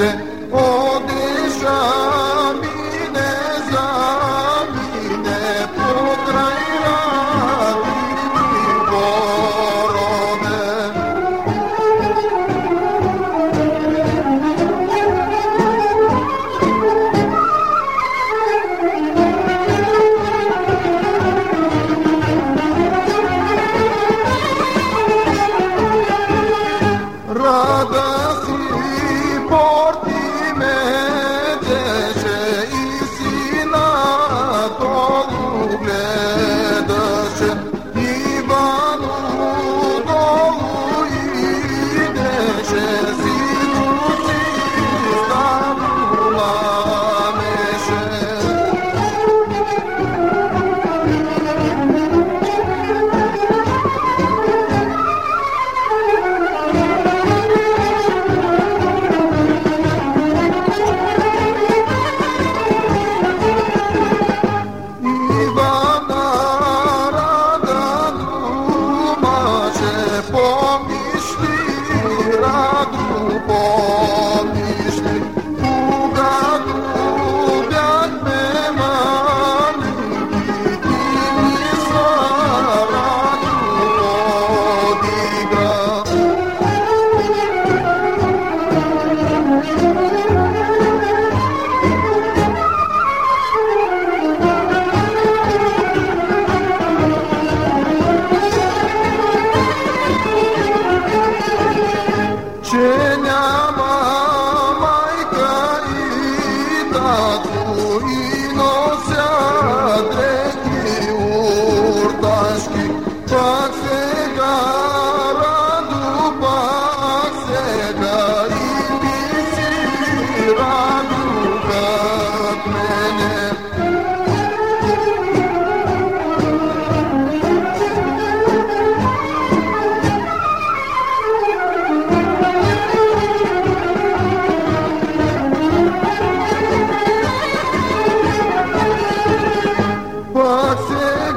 de o dešavine zamine potraj raditi borone. Radar tu inocente.